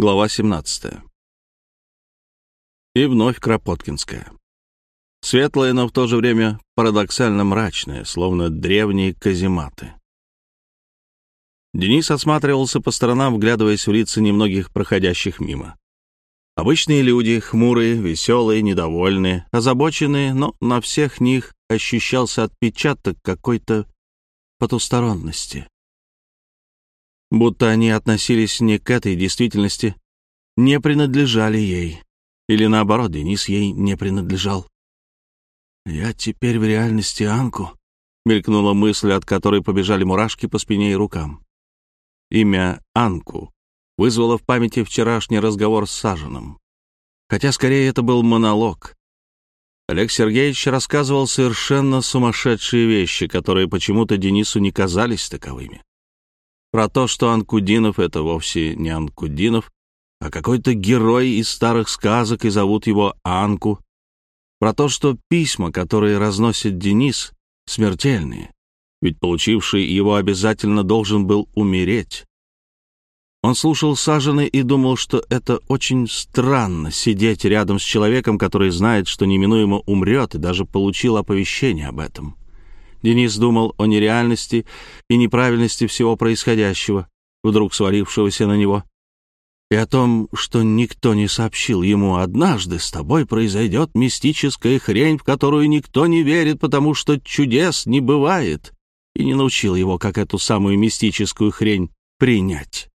Глава 17. И вновь Кропоткинская. Светлая, но в то же время парадоксально мрачная, словно древние казематы. Денис осматривался по сторонам, вглядываясь в лица немногих проходящих мимо. Обычные люди, хмурые, веселые, недовольные, озабоченные, но на всех них ощущался отпечаток какой-то потусторонности будто они относились не к этой действительности, не принадлежали ей. Или наоборот, Денис ей не принадлежал. «Я теперь в реальности Анку», — мелькнула мысль, от которой побежали мурашки по спине и рукам. Имя Анку вызвало в памяти вчерашний разговор с Саженом. Хотя скорее это был монолог. Олег Сергеевич рассказывал совершенно сумасшедшие вещи, которые почему-то Денису не казались таковыми. Про то, что Анкудинов — это вовсе не Анкудинов, а какой-то герой из старых сказок, и зовут его Анку. Про то, что письма, которые разносит Денис, смертельные, ведь получивший его обязательно должен был умереть. Он слушал Сажены и думал, что это очень странно сидеть рядом с человеком, который знает, что неминуемо умрет, и даже получил оповещение об этом. Денис думал о нереальности и неправильности всего происходящего, вдруг свалившегося на него, и о том, что никто не сообщил ему однажды с тобой произойдет мистическая хрень, в которую никто не верит, потому что чудес не бывает, и не научил его, как эту самую мистическую хрень принять.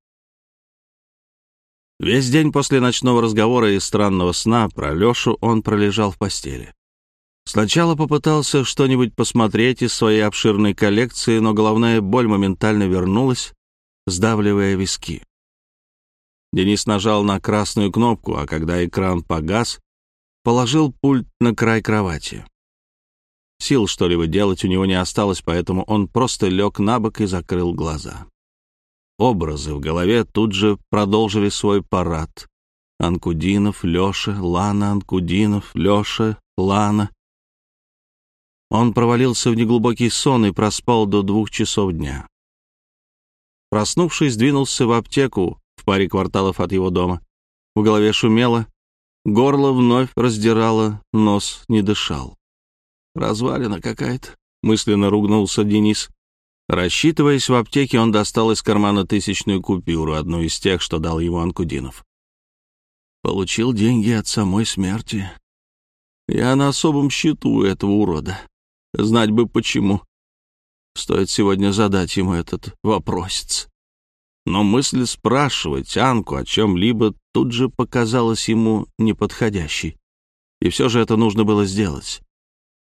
Весь день после ночного разговора и странного сна про Лешу он пролежал в постели. Сначала попытался что-нибудь посмотреть из своей обширной коллекции, но головная боль моментально вернулась, сдавливая виски. Денис нажал на красную кнопку, а когда экран погас, положил пульт на край кровати. Сил что-либо делать у него не осталось, поэтому он просто лег на бок и закрыл глаза. Образы в голове тут же продолжили свой парад. Анкудинов, Леша, Лана, Анкудинов, Леша, Лана. Он провалился в неглубокий сон и проспал до двух часов дня. Проснувшись, двинулся в аптеку в паре кварталов от его дома. В голове шумело, горло вновь раздирало, нос не дышал. «Развалина какая-то», — мысленно ругнулся Денис. Рассчитываясь в аптеке, он достал из кармана тысячную купюру, одну из тех, что дал ему Анкудинов. Получил деньги от самой смерти. Я на особом счету этого урода. Знать бы почему. Стоит сегодня задать ему этот вопросец. Но мысль спрашивать Анку о чем-либо тут же показалась ему неподходящей. И все же это нужно было сделать.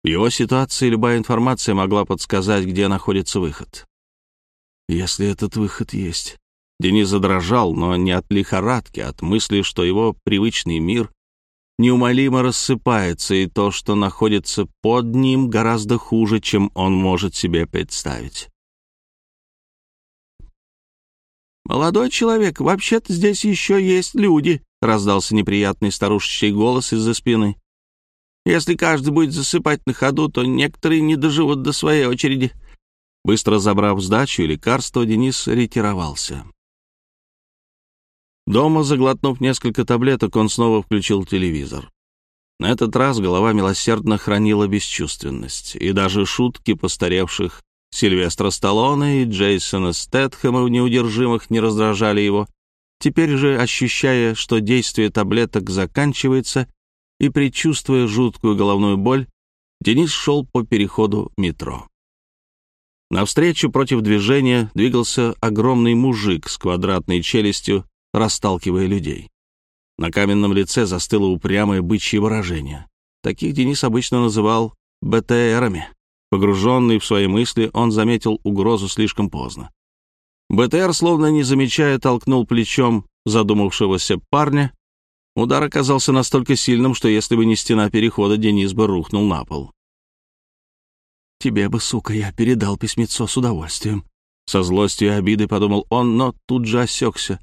В его ситуации любая информация могла подсказать, где находится выход. Если этот выход есть. Денис задрожал, но не от лихорадки, а от мысли, что его привычный мир неумолимо рассыпается, и то, что находится под ним, гораздо хуже, чем он может себе представить. «Молодой человек, вообще-то здесь еще есть люди», — раздался неприятный старушечий голос из-за спины. «Если каждый будет засыпать на ходу, то некоторые не доживут до своей очереди». Быстро забрав сдачу и лекарство, Денис ретировался. Дома, заглотнув несколько таблеток, он снова включил телевизор. На этот раз голова милосердно хранила бесчувственность, и даже шутки постаревших Сильвестра Сталлоне и Джейсона Стэтхэма неудержимых не раздражали его. Теперь же, ощущая, что действие таблеток заканчивается, и предчувствуя жуткую головную боль, Денис шел по переходу метро. Навстречу против движения двигался огромный мужик с квадратной челюстью расталкивая людей. На каменном лице застыло упрямое бычье выражение. Таких Денис обычно называл БТРами. Погруженный в свои мысли, он заметил угрозу слишком поздно. БТР, словно не замечая, толкнул плечом задумавшегося парня. Удар оказался настолько сильным, что если бы не стена перехода, Денис бы рухнул на пол. «Тебе бы, сука, я передал письмецо с удовольствием», — со злостью и обидой подумал он, но тут же осекся.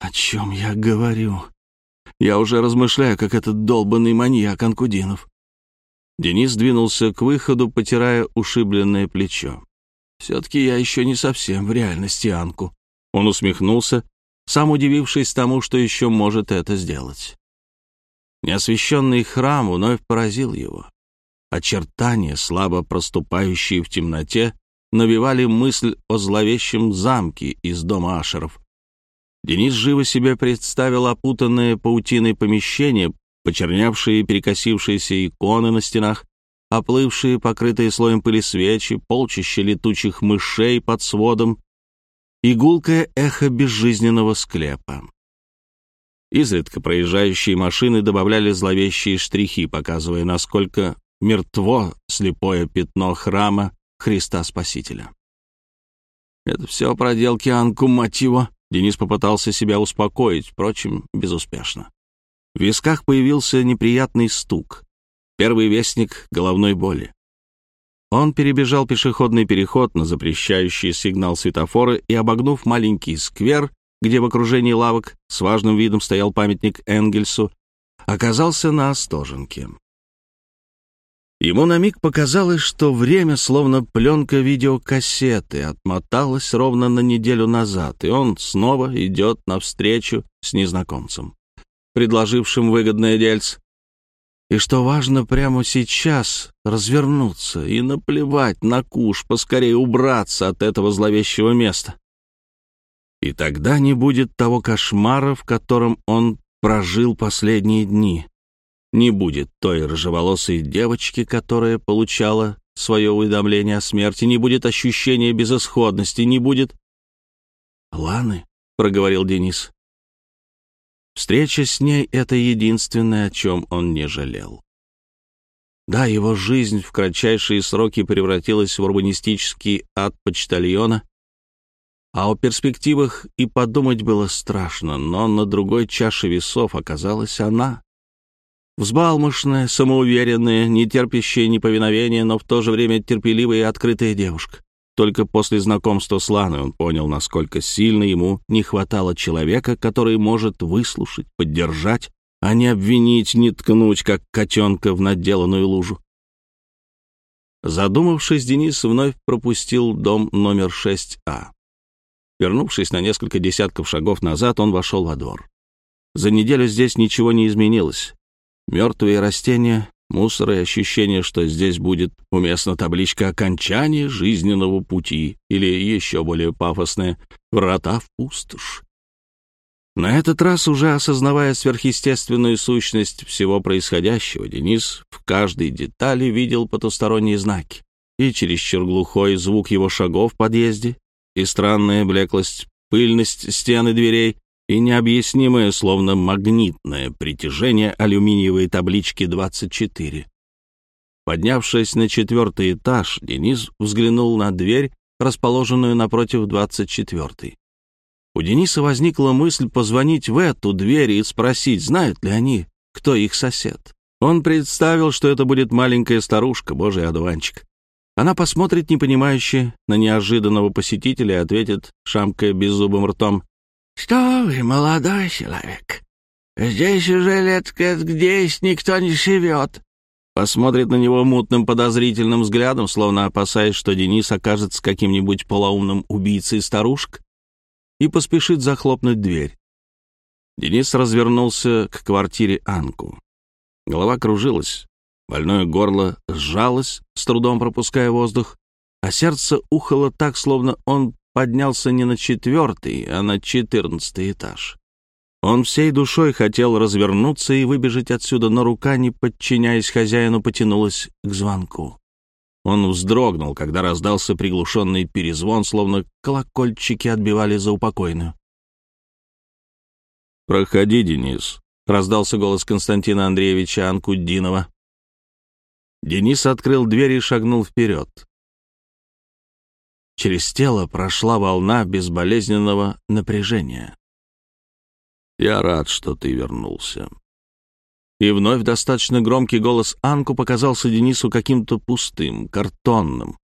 О чем я говорю? Я уже размышляю, как этот долбанный маньяк Анкудинов. Денис двинулся к выходу, потирая ушибленное плечо. Все-таки я еще не совсем в реальности Анку. Он усмехнулся сам удивившись тому, что еще может это сделать. Неосвещенный храм вновь поразил его. Очертания, слабо проступающие в темноте, навевали мысль о зловещем замке из дома Ашеров. Денис живо себе представил опутанное паутиной помещение, почернявшие перекосившиеся иконы на стенах, оплывшие, покрытые слоем пыли свечи, полчища летучих мышей под сводом, игулкое эхо безжизненного склепа. Изредка проезжающие машины добавляли зловещие штрихи, показывая, насколько мертво слепое пятно храма Христа Спасителя. «Это все проделки Анку, мать его!» Денис попытался себя успокоить, впрочем, безуспешно. В висках появился неприятный стук. Первый вестник головной боли. Он перебежал пешеходный переход на запрещающий сигнал светофора и, обогнув маленький сквер, где в окружении лавок с важным видом стоял памятник Энгельсу, оказался на Остоженке. Ему на миг показалось, что время, словно пленка видеокассеты, отмоталось ровно на неделю назад, и он снова идет навстречу с незнакомцем, предложившим выгодное дельце. И что важно прямо сейчас развернуться и наплевать на куш, поскорее убраться от этого зловещего места. И тогда не будет того кошмара, в котором он прожил последние дни не будет той рыжеволосой девочки, которая получала свое уведомление о смерти, не будет ощущения безысходности, не будет... «Ланы», — проговорил Денис. Встреча с ней — это единственное, о чем он не жалел. Да, его жизнь в кратчайшие сроки превратилась в урбанистический ад почтальона, а о перспективах и подумать было страшно, но на другой чаше весов оказалась она, Взбалмошная, самоуверенная, не терпящая неповиновения, но в то же время терпеливая и открытая девушка. Только после знакомства с Ланой он понял, насколько сильно ему не хватало человека, который может выслушать, поддержать, а не обвинить, не ткнуть, как котенка в наделанную лужу. Задумавшись, Денис вновь пропустил дом номер 6А. Вернувшись на несколько десятков шагов назад, он вошел во двор. За неделю здесь ничего не изменилось. Мертвые растения, мусор и ощущение, что здесь будет уместна табличка окончания жизненного пути» или еще более пафосное «Врата в пустошь». На этот раз, уже осознавая сверхъестественную сущность всего происходящего, Денис в каждой детали видел потусторонние знаки. И чересчур глухой звук его шагов в подъезде, и странная блеклость, пыльность стены дверей, и необъяснимое, словно магнитное притяжение алюминиевой таблички 24. Поднявшись на четвертый этаж, Денис взглянул на дверь, расположенную напротив 24-й. У Дениса возникла мысль позвонить в эту дверь и спросить, знают ли они, кто их сосед. Он представил, что это будет маленькая старушка, божий одуванчик. Она посмотрит непонимающе на неожиданного посетителя и ответит, шамкая беззубым ртом, «Что вы, молодой человек? Здесь уже лет к десять никто не живет». Посмотрит на него мутным подозрительным взглядом, словно опасаясь, что Денис окажется каким-нибудь полоумным убийцей старушек, и поспешит захлопнуть дверь. Денис развернулся к квартире Анку. Голова кружилась, больное горло сжалось, с трудом пропуская воздух, а сердце ухало так, словно он поднялся не на четвертый, а на четырнадцатый этаж. Он всей душой хотел развернуться и выбежать отсюда, но рука, не подчиняясь хозяину, потянулась к звонку. Он вздрогнул, когда раздался приглушенный перезвон, словно колокольчики отбивали за упокойную. «Проходи, Денис», — раздался голос Константина Андреевича Анкудинова. Денис открыл дверь и шагнул вперед. Через тело прошла волна безболезненного напряжения. «Я рад, что ты вернулся». И вновь достаточно громкий голос Анку показался Денису каким-то пустым, картонным.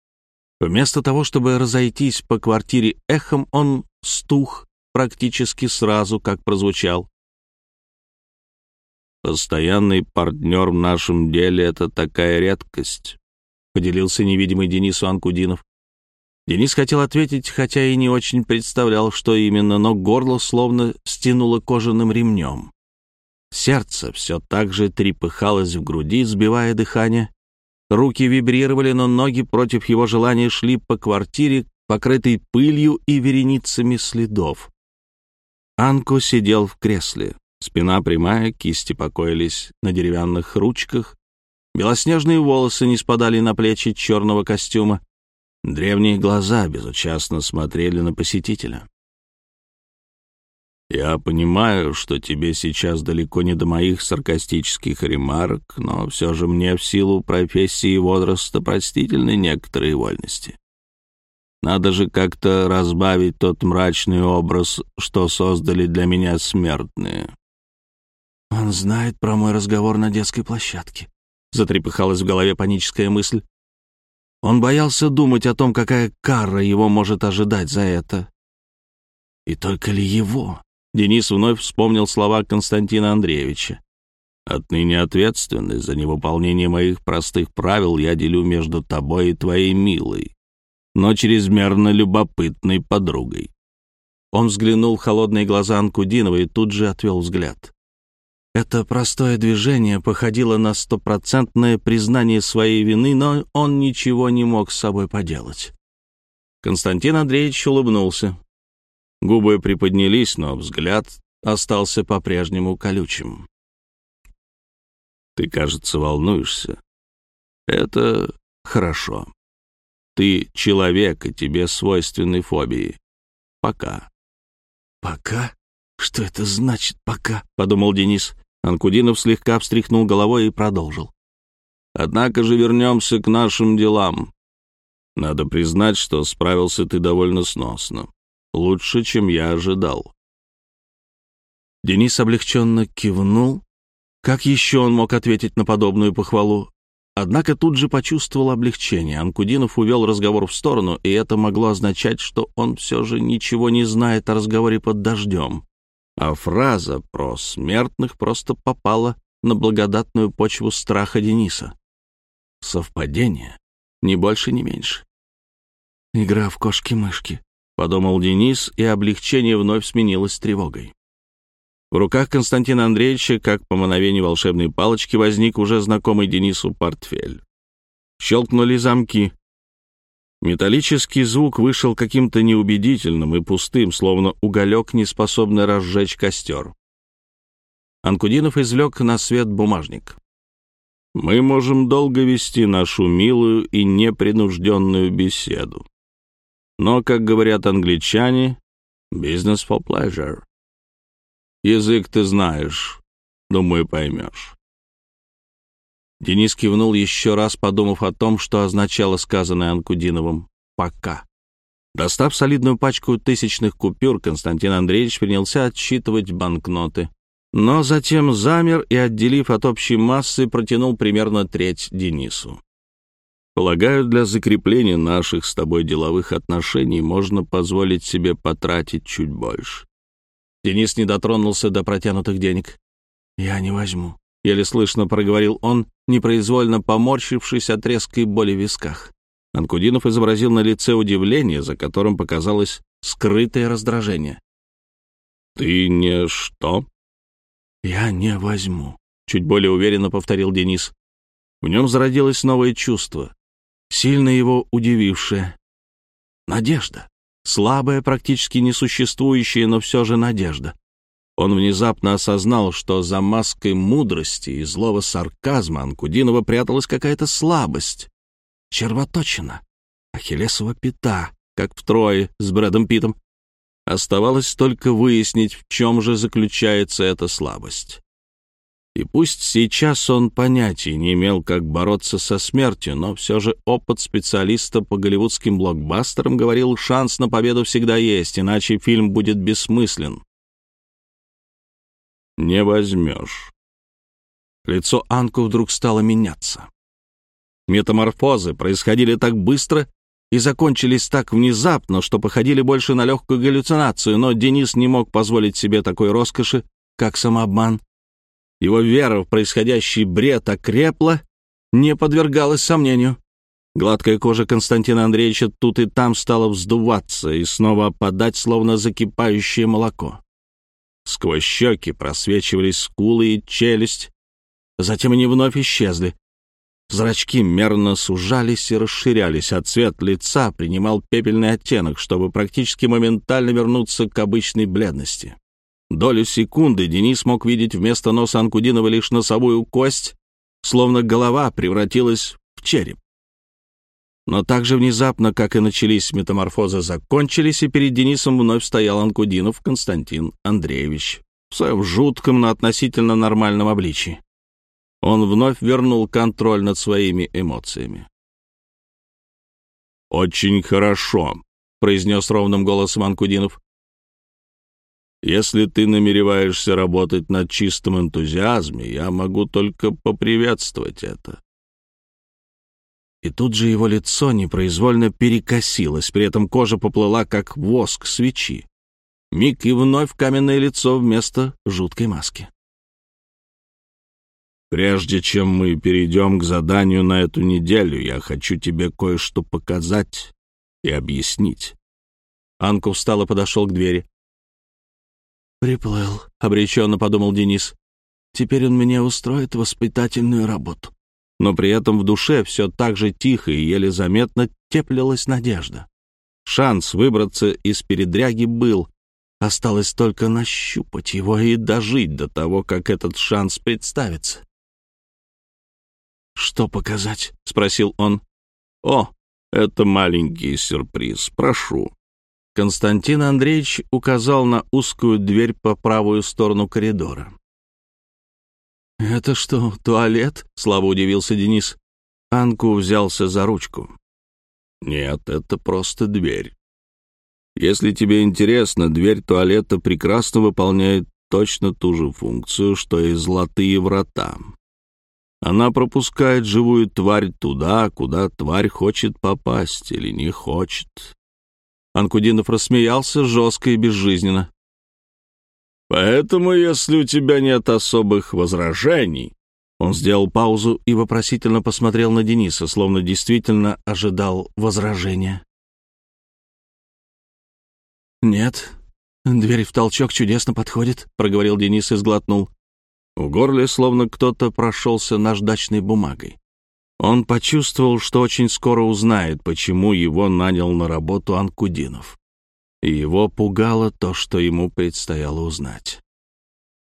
Вместо того, чтобы разойтись по квартире эхом, он стух практически сразу, как прозвучал. «Постоянный партнер в нашем деле — это такая редкость», — поделился невидимый Денису Анкудинов. Денис хотел ответить, хотя и не очень представлял, что именно, но горло словно стянуло кожаным ремнем. Сердце все так же трепыхалось в груди, сбивая дыхание. Руки вибрировали, но ноги против его желания шли по квартире, покрытой пылью и вереницами следов. Анко сидел в кресле. Спина прямая, кисти покоились на деревянных ручках. Белоснежные волосы не спадали на плечи черного костюма. Древние глаза безучастно смотрели на посетителя. Я понимаю, что тебе сейчас далеко не до моих саркастических ремарок, но все же мне в силу профессии и возраста простительны некоторые вольности. Надо же как-то разбавить тот мрачный образ, что создали для меня смертные. Он знает про мой разговор на детской площадке. Затрепыхалась в голове паническая мысль. Он боялся думать о том, какая кара его может ожидать за это. И только ли его? Денис вновь вспомнил слова Константина Андреевича. «Отныне ответственность за невыполнение моих простых правил я делю между тобой и твоей милой, но чрезмерно любопытной подругой». Он взглянул в холодные глаза Анкудинова и тут же отвел взгляд. Это простое движение походило на стопроцентное признание своей вины, но он ничего не мог с собой поделать. Константин Андреевич улыбнулся. Губы приподнялись, но взгляд остался по-прежнему колючим. «Ты, кажется, волнуешься. Это хорошо. Ты человек, и тебе свойственны фобии. Пока». «Пока? Что это значит «пока»?» — подумал Денис. Анкудинов слегка встряхнул головой и продолжил. «Однако же вернемся к нашим делам. Надо признать, что справился ты довольно сносно. Лучше, чем я ожидал. Денис облегченно кивнул. Как еще он мог ответить на подобную похвалу? Однако тут же почувствовал облегчение. Анкудинов увел разговор в сторону, и это могло означать, что он все же ничего не знает о разговоре под дождем. А фраза про смертных просто попала на благодатную почву страха Дениса. Совпадение, ни больше, ни меньше. Игра в кошки-мышки. — подумал Денис, и облегчение вновь сменилось тревогой. В руках Константина Андреевича, как по мановению волшебной палочки, возник уже знакомый Денису портфель. Щелкнули замки. Металлический звук вышел каким-то неубедительным и пустым, словно уголек, не способный разжечь костер. Анкудинов извлек на свет бумажник. «Мы можем долго вести нашу милую и непринужденную беседу. Но, как говорят англичане, business for pleasure. Язык ты знаешь, думаю, поймешь. Денис кивнул еще раз, подумав о том, что означало сказанное Анкудиновым «пока». Достав солидную пачку тысячных купюр, Константин Андреевич принялся отсчитывать банкноты. Но затем замер и, отделив от общей массы, протянул примерно треть Денису. Полагаю, для закрепления наших с тобой деловых отношений можно позволить себе потратить чуть больше. Денис не дотронулся до протянутых денег. «Я не возьму», — еле слышно проговорил он, непроизвольно поморщившись от резкой боли в висках. Анкудинов изобразил на лице удивление, за которым показалось скрытое раздражение. «Ты не что?» «Я не возьму», — чуть более уверенно повторил Денис. В нем зародилось новое чувство сильно его удивившее. Надежда. Слабая, практически несуществующая, но все же надежда. Он внезапно осознал, что за маской мудрости и злого сарказма Анкудинова пряталась какая-то слабость. Червоточина. Ахиллесова пята, как в Трое с Брэдом Питом. Оставалось только выяснить, в чем же заключается эта слабость. И пусть сейчас он понятия не имел, как бороться со смертью, но все же опыт специалиста по голливудским блокбастерам говорил, шанс на победу всегда есть, иначе фильм будет бессмыслен. «Не возьмешь». Лицо Анку вдруг стало меняться. Метаморфозы происходили так быстро и закончились так внезапно, что походили больше на легкую галлюцинацию, но Денис не мог позволить себе такой роскоши, как самообман его вера в происходящий бред окрепла, не подвергалась сомнению. Гладкая кожа Константина Андреевича тут и там стала вздуваться и снова опадать, словно закипающее молоко. Сквозь щеки просвечивались скулы и челюсть, затем они вновь исчезли. Зрачки мерно сужались и расширялись, а цвет лица принимал пепельный оттенок, чтобы практически моментально вернуться к обычной бледности. Долю секунды Денис мог видеть вместо носа Анкудинова лишь носовую кость, словно голова превратилась в череп. Но так же внезапно, как и начались метаморфозы, закончились, и перед Денисом вновь стоял Анкудинов Константин Андреевич в своем жутком, но относительно нормальном обличии. Он вновь вернул контроль над своими эмоциями. «Очень хорошо», — произнес ровным голосом Анкудинов. «Если ты намереваешься работать над чистым энтузиазме, я могу только поприветствовать это. И тут же его лицо непроизвольно перекосилось, при этом кожа поплыла, как воск свечи. Миг и вновь каменное лицо вместо жуткой маски. «Прежде чем мы перейдем к заданию на эту неделю, я хочу тебе кое-что показать и объяснить». Анку встал и подошел к двери. «Приплыл», — обреченно подумал Денис. «Теперь он мне устроит воспитательную работу» но при этом в душе все так же тихо и еле заметно теплилась надежда. Шанс выбраться из передряги был, осталось только нащупать его и дожить до того, как этот шанс представится. «Что показать?» — спросил он. «О, это маленький сюрприз, прошу». Константин Андреевич указал на узкую дверь по правую сторону коридора. «Это что, туалет?» — слабо удивился Денис. Анку взялся за ручку. «Нет, это просто дверь. Если тебе интересно, дверь туалета прекрасно выполняет точно ту же функцию, что и золотые врата. Она пропускает живую тварь туда, куда тварь хочет попасть или не хочет». Анкудинов рассмеялся жестко и безжизненно. Поэтому, если у тебя нет особых возражений...» Он сделал паузу и вопросительно посмотрел на Дениса, словно действительно ожидал возражения. «Нет, дверь в толчок чудесно подходит», — проговорил Денис и сглотнул. В горле словно кто-то прошелся наждачной бумагой. Он почувствовал, что очень скоро узнает, почему его нанял на работу Анкудинов и его пугало то, что ему предстояло узнать.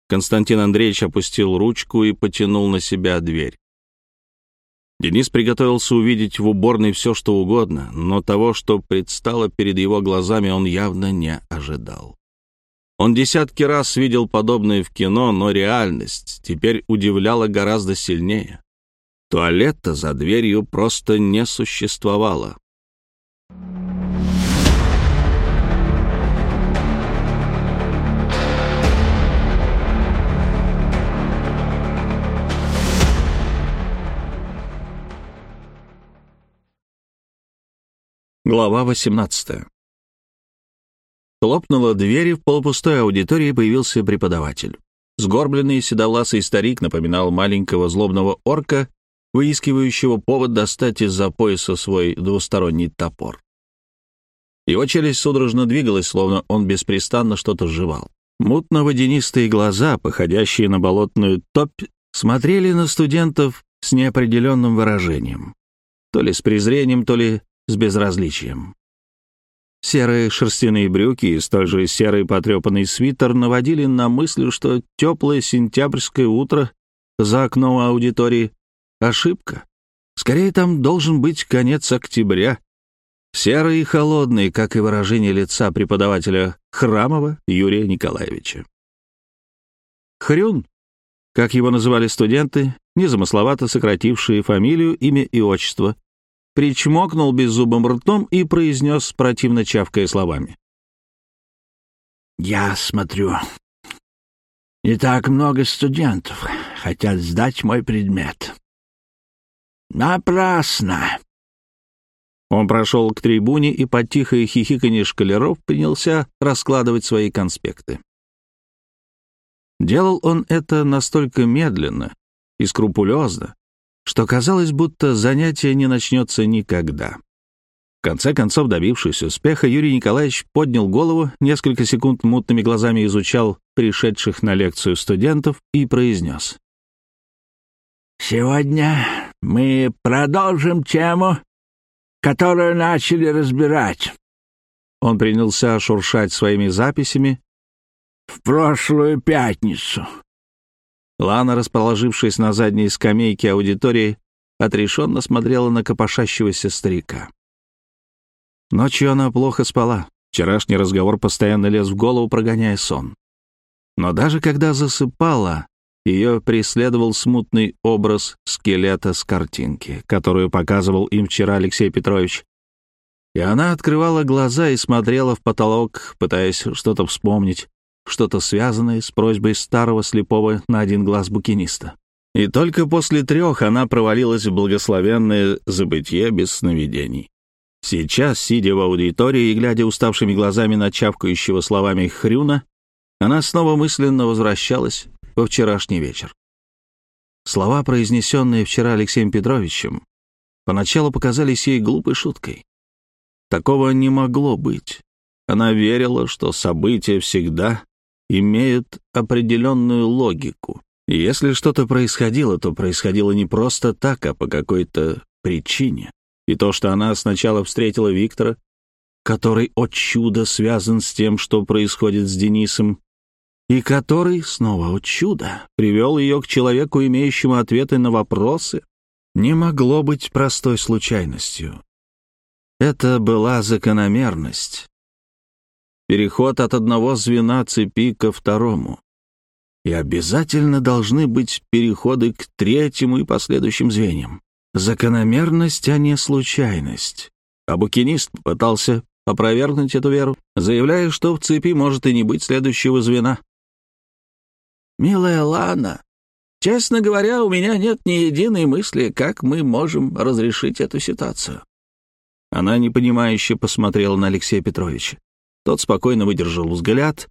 Константин Андреевич опустил ручку и потянул на себя дверь. Денис приготовился увидеть в уборной все, что угодно, но того, что предстало перед его глазами, он явно не ожидал. Он десятки раз видел подобное в кино, но реальность теперь удивляла гораздо сильнее. Туалета за дверью просто не существовало. Глава 18 Хлопнула дверь, и в полупустой аудитории появился преподаватель. Сгорбленный седовласый старик напоминал маленького злобного орка, выискивающего повод достать из-за пояса свой двусторонний топор. Его челюсть судорожно двигалась, словно он беспрестанно что-то жевал. Мутно-водянистые глаза, походящие на болотную топь, смотрели на студентов с неопределенным выражением. То ли с презрением, то ли с безразличием. Серые шерстяные брюки и столь же серый потрепанный свитер наводили на мысль, что теплое сентябрьское утро за окном аудитории — ошибка. Скорее, там должен быть конец октября. Серый и холодный, как и выражение лица преподавателя Храмова Юрия Николаевича. Хрюн, как его называли студенты, незамысловато сократившие фамилию, имя и отчество, причмокнул беззубым ртом и произнес, противно чавкая словами. «Я смотрю, не так много студентов хотят сдать мой предмет. Напрасно!» Он прошел к трибуне и под тихое хихиканье шкалеров принялся раскладывать свои конспекты. Делал он это настолько медленно и скрупулезно, что казалось, будто занятие не начнется никогда. В конце концов, добившись успеха, Юрий Николаевич поднял голову, несколько секунд мутными глазами изучал пришедших на лекцию студентов и произнес. «Сегодня мы продолжим тему, которую начали разбирать». Он принялся шуршать своими записями. «В прошлую пятницу». Лана, расположившись на задней скамейке аудитории, отрешенно смотрела на копошащегося старика. Ночью она плохо спала. Вчерашний разговор постоянно лез в голову, прогоняя сон. Но даже когда засыпала, ее преследовал смутный образ скелета с картинки, которую показывал им вчера Алексей Петрович. И она открывала глаза и смотрела в потолок, пытаясь что-то вспомнить, что-то связанное с просьбой старого слепого на один глаз букиниста. И только после трех она провалилась в благословенное забытье без сновидений. Сейчас, сидя в аудитории и глядя уставшими глазами на чавкающего словами Хрюна, она снова мысленно возвращалась во вчерашний вечер. Слова, произнесенные вчера Алексеем Петровичем, поначалу показались ей глупой шуткой. Такого не могло быть. Она верила, что события всегда имеют определенную логику. И если что-то происходило, то происходило не просто так, а по какой-то причине. И то, что она сначала встретила Виктора, который, от чуда, связан с тем, что происходит с Денисом, и который, снова от чуда, привел ее к человеку, имеющему ответы на вопросы, не могло быть простой случайностью. Это была закономерность. Переход от одного звена цепи ко второму. И обязательно должны быть переходы к третьему и последующим звеньям. Закономерность, а не случайность. А букинист пытался опровергнуть эту веру, заявляя, что в цепи может и не быть следующего звена. «Милая Лана, честно говоря, у меня нет ни единой мысли, как мы можем разрешить эту ситуацию». Она непонимающе посмотрела на Алексея Петровича. Тот спокойно выдержал взгляд.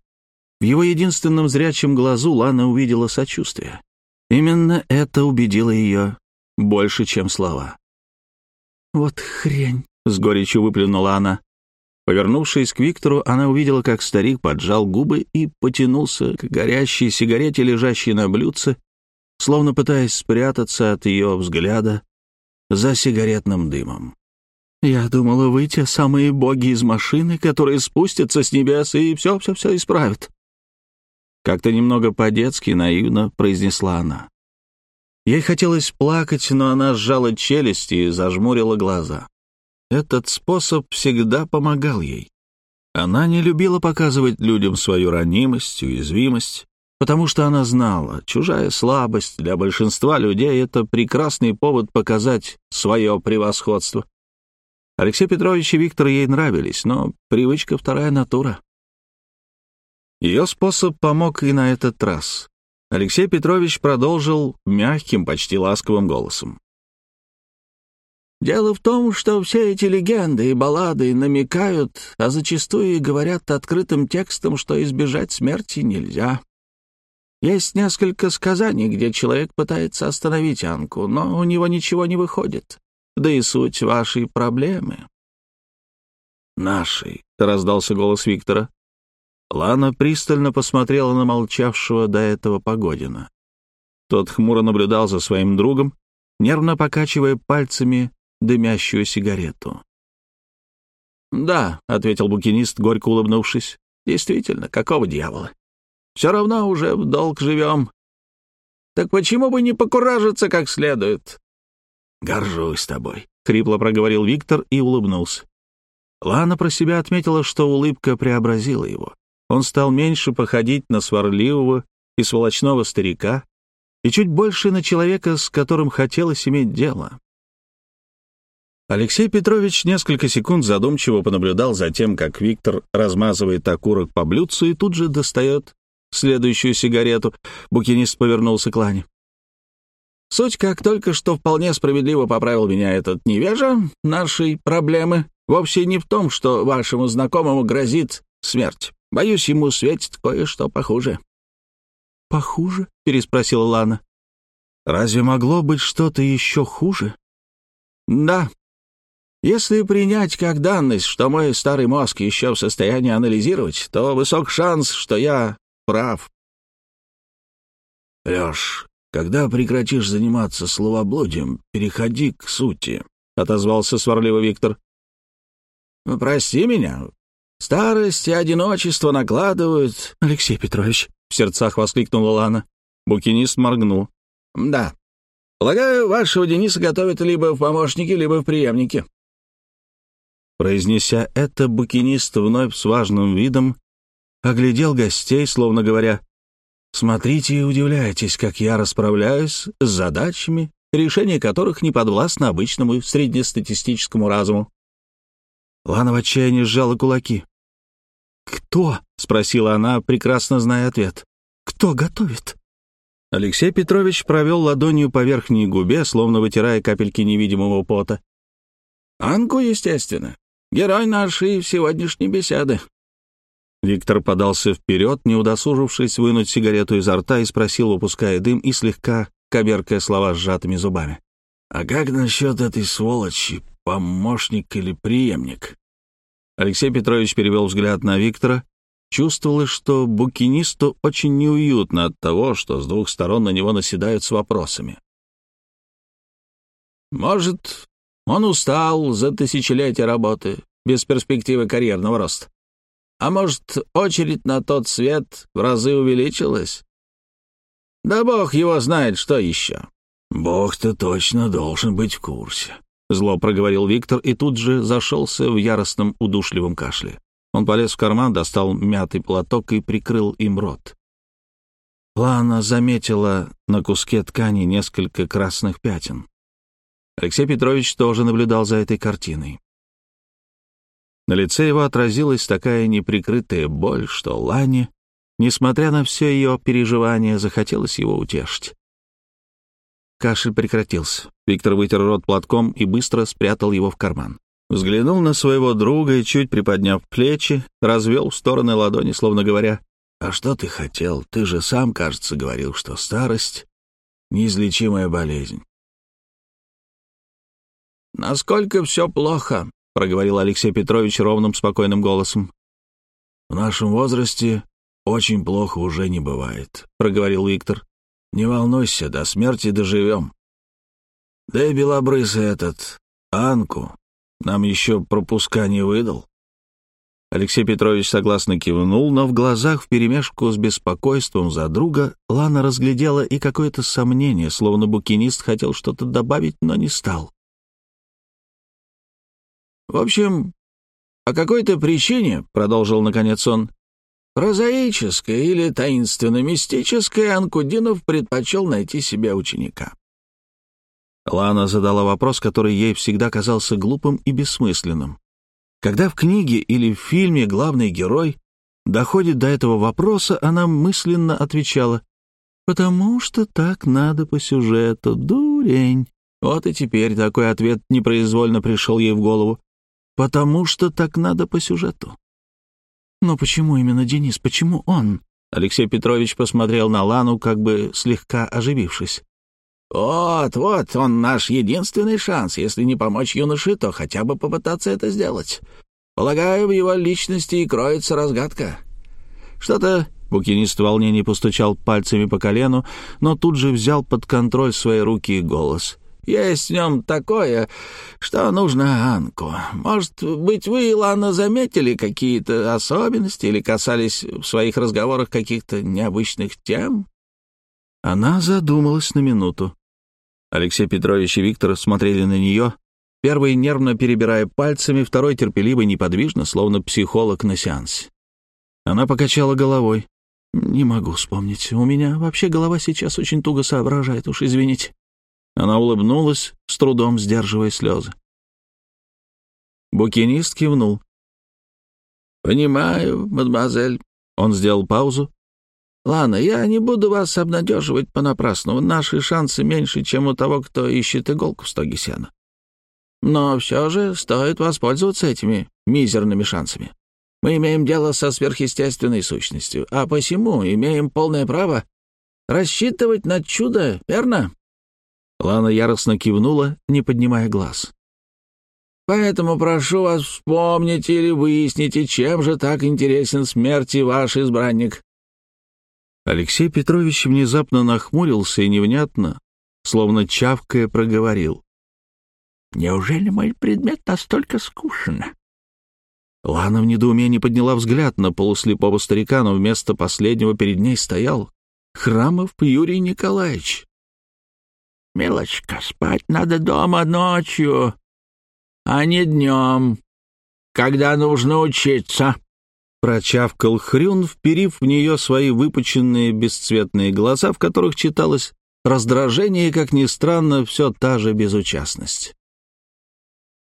В его единственном зрячем глазу Лана увидела сочувствие. Именно это убедило ее больше, чем слова. «Вот хрень!» — с горечью выплюнула она. Повернувшись к Виктору, она увидела, как старик поджал губы и потянулся к горящей сигарете, лежащей на блюдце, словно пытаясь спрятаться от ее взгляда за сигаретным дымом. «Я думала, вы те самые боги из машины, которые спустятся с небес и все-все-все исправят». Как-то немного по-детски наивно произнесла она. Ей хотелось плакать, но она сжала челюсти и зажмурила глаза. Этот способ всегда помогал ей. Она не любила показывать людям свою ранимость, уязвимость, потому что она знала, чужая слабость для большинства людей — это прекрасный повод показать свое превосходство. Алексей Петрович и Виктор ей нравились, но привычка — вторая натура. Ее способ помог и на этот раз. Алексей Петрович продолжил мягким, почти ласковым голосом. «Дело в том, что все эти легенды и баллады намекают, а зачастую и говорят открытым текстом, что избежать смерти нельзя. Есть несколько сказаний, где человек пытается остановить Анку, но у него ничего не выходит. Да и суть вашей проблемы». «Нашей», — раздался голос Виктора. Лана пристально посмотрела на молчавшего до этого Погодина. Тот хмуро наблюдал за своим другом, нервно покачивая пальцами дымящую сигарету. «Да», — ответил букинист, горько улыбнувшись, — «действительно, какого дьявола? Все равно уже в долг живем. Так почему бы не покуражиться как следует?» «Горжусь тобой», — хрипло проговорил Виктор и улыбнулся. Лана про себя отметила, что улыбка преобразила его. Он стал меньше походить на сварливого и сволочного старика и чуть больше на человека, с которым хотелось иметь дело. Алексей Петрович несколько секунд задумчиво понаблюдал за тем, как Виктор размазывает окурок по блюдцу и тут же достает следующую сигарету. Букинист повернулся к Лане. Суть, как только что вполне справедливо поправил меня этот невежа, нашей проблемы вовсе не в том, что вашему знакомому грозит смерть. Боюсь, ему светит кое-что похуже». «Похуже?» — переспросила Лана. Разве могло быть что-то еще хуже? Да. Если принять как данность, что мой старый мозг еще в состоянии анализировать, то высок шанс, что я прав. Леш, когда прекратишь заниматься словоблудием, переходи к сути, — отозвался сварливо Виктор. «Прости меня. Старость и одиночество накладывают...» «Алексей Петрович», — в сердцах воскликнула Лана. Букинист моргнул. «Да. Полагаю, вашего Дениса готовят либо в помощнике, либо в преемнике». Произнеся это, букинист вновь с важным видом оглядел гостей, словно говоря, «Смотрите и удивляйтесь, как я расправляюсь с задачами, решение которых не подвластно обычному среднестатистическому разуму. Лана в отчаянии сжала кулаки. «Кто?» — спросила она, прекрасно зная ответ. «Кто готовит?» Алексей Петрович провел ладонью по верхней губе, словно вытирая капельки невидимого пота. «Анку, естественно. Герой нашей сегодняшней беседы». Виктор подался вперед, не удосужившись вынуть сигарету изо рта, и спросил, упуская дым и слегка коверкая слова сжатыми зубами. «А как насчет этой сволочи, помощник или преемник?» Алексей Петрович перевел взгляд на Виктора. Чувствовалось, что букинисту очень неуютно от того, что с двух сторон на него наседают с вопросами. «Может, он устал за тысячелетия работы, без перспективы карьерного роста. А может, очередь на тот свет в разы увеличилась? Да бог его знает, что еще». «Бог-то точно должен быть в курсе», Зло проговорил Виктор и тут же зашелся в яростном удушливом кашле. Он полез в карман, достал мятый платок и прикрыл им рот. Лана заметила на куске ткани несколько красных пятен. Алексей Петрович тоже наблюдал за этой картиной. На лице его отразилась такая неприкрытая боль, что Лане, несмотря на все ее переживания, захотелось его утешить. Кашель прекратился. Виктор вытер рот платком и быстро спрятал его в карман. Взглянул на своего друга и, чуть приподняв плечи, развел в стороны ладони, словно говоря, «А что ты хотел? Ты же сам, кажется, говорил, что старость — неизлечимая болезнь». «Насколько все плохо?» — проговорил Алексей Петрович ровным, спокойным голосом. «В нашем возрасте очень плохо уже не бывает», — проговорил Виктор. Не волнуйся, до смерти доживем. Да и белобрысый этот, Анку, нам еще пропуска не выдал. Алексей Петрович согласно кивнул, но в глазах вперемешку с беспокойством за друга Лана разглядела и какое-то сомнение, словно букинист хотел что-то добавить, но не стал. «В общем, по какой-то причине, — продолжил наконец он, Прозаическое или таинственно-мистическое Анкудинов предпочел найти себе ученика. Лана задала вопрос, который ей всегда казался глупым и бессмысленным. Когда в книге или в фильме главный герой доходит до этого вопроса, она мысленно отвечала «Потому что так надо по сюжету, дурень». Вот и теперь такой ответ непроизвольно пришел ей в голову. «Потому что так надо по сюжету». «Но почему именно Денис? Почему он?» Алексей Петрович посмотрел на Лану, как бы слегка оживившись. «Вот, вот, он наш единственный шанс. Если не помочь юноше, то хотя бы попытаться это сделать. Полагаю, в его личности и кроется разгадка. Что-то...» Букинист в волнении постучал пальцами по колену, но тут же взял под контроль свои руки и голос. Есть в нем такое, что нужно Анку. Может быть, вы, Илана, заметили какие-то особенности или касались в своих разговорах каких-то необычных тем?» Она задумалась на минуту. Алексей Петрович и Виктор смотрели на нее, первый нервно перебирая пальцами, второй терпеливо и неподвижно, словно психолог на сеансе. Она покачала головой. «Не могу вспомнить. У меня вообще голова сейчас очень туго соображает, уж извините». Она улыбнулась, с трудом сдерживая слезы. Букинист кивнул. «Понимаю, мадемуазель». Он сделал паузу. «Ладно, я не буду вас обнадеживать понапрасну. Наши шансы меньше, чем у того, кто ищет иголку в стоге сена. Но все же стоит воспользоваться этими мизерными шансами. Мы имеем дело со сверхъестественной сущностью, а посему имеем полное право рассчитывать на чудо, верно?» Лана яростно кивнула, не поднимая глаз. «Поэтому прошу вас вспомнить или выясните, чем же так интересен смерти ваш избранник». Алексей Петрович внезапно нахмурился и невнятно, словно чавкая, проговорил. «Неужели мой предмет настолько скучен?» Лана в недоумении подняла взгляд на полуслепого старика, но вместо последнего перед ней стоял Храмов Юрий Николаевич. «Милочка, спать надо дома ночью, а не днем, когда нужно учиться», — прочавкал Хрюн, вперив в нее свои выпученные бесцветные глаза, в которых читалось раздражение и, как ни странно, все та же безучастность.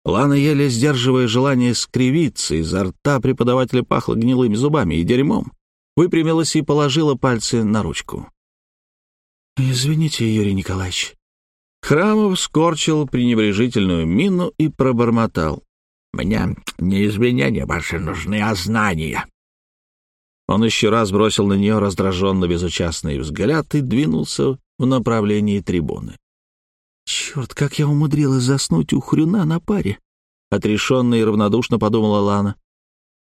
Лана, еле сдерживая желание скривиться, изо рта преподавателя пахло гнилыми зубами и дерьмом, выпрямилась и положила пальцы на ручку. «Извините, Юрий Николаевич». Храмов скорчил пренебрежительную мину и пробормотал. «Мне не извинения ваши нужны, а знания». Он еще раз бросил на нее раздраженно безучастный взгляд и двинулся в направлении трибуны. «Черт, как я умудрилась заснуть у хрюна на паре!» — отрешенно и равнодушно подумала Лана.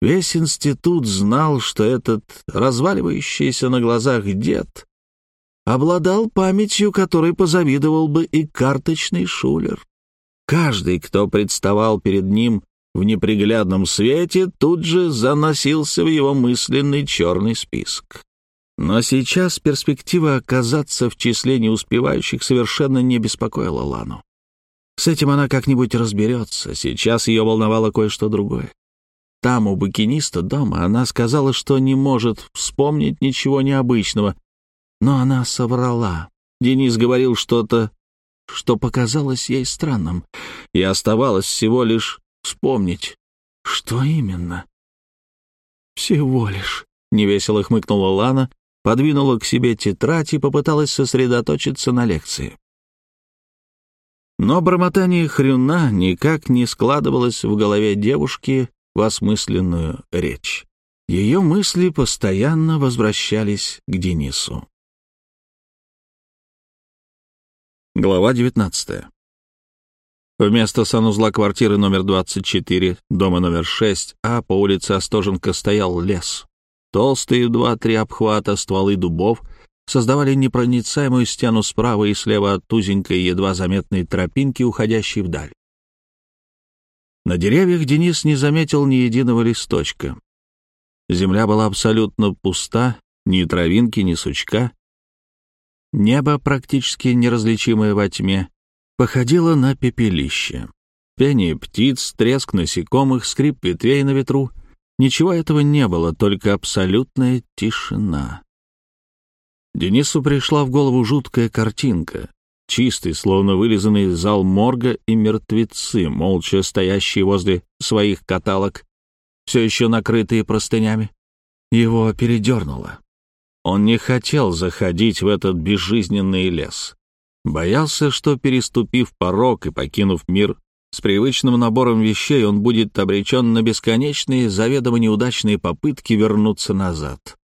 Весь институт знал, что этот разваливающийся на глазах дед обладал памятью, которой позавидовал бы и карточный шулер. Каждый, кто представал перед ним в неприглядном свете, тут же заносился в его мысленный черный список. Но сейчас перспектива оказаться в числе неуспевающих совершенно не беспокоила Лану. С этим она как-нибудь разберется, сейчас ее волновало кое-что другое. Там, у букиниста дома, она сказала, что не может вспомнить ничего необычного, но она соврала. Денис говорил что-то, что показалось ей странным, и оставалось всего лишь вспомнить, что именно. «Всего лишь», — невесело хмыкнула Лана, подвинула к себе тетрадь и попыталась сосредоточиться на лекции. Но бормотание хрюна никак не складывалось в голове девушки в осмысленную речь. Ее мысли постоянно возвращались к Денису. Глава 19. Вместо санузла квартиры номер 24, дома номер 6, а по улице Остоженко стоял лес. Толстые два-три обхвата стволы дубов создавали непроницаемую стену справа и слева от узенькой, едва заметной тропинки, уходящей вдаль. На деревьях Денис не заметил ни единого листочка. Земля была абсолютно пуста, ни травинки, ни сучка. Небо, практически неразличимое во тьме, походило на пепелище. Пение птиц, треск насекомых, скрип ветвей на ветру — Ничего этого не было, только абсолютная тишина. Денису пришла в голову жуткая картинка. Чистый, словно вылизанный зал морга и мертвецы, молча стоящие возле своих каталог, все еще накрытые простынями. Его передернуло. Он не хотел заходить в этот безжизненный лес. Боялся, что, переступив порог и покинув мир с привычным набором вещей он будет обречен на бесконечные, заведомо неудачные попытки вернуться назад.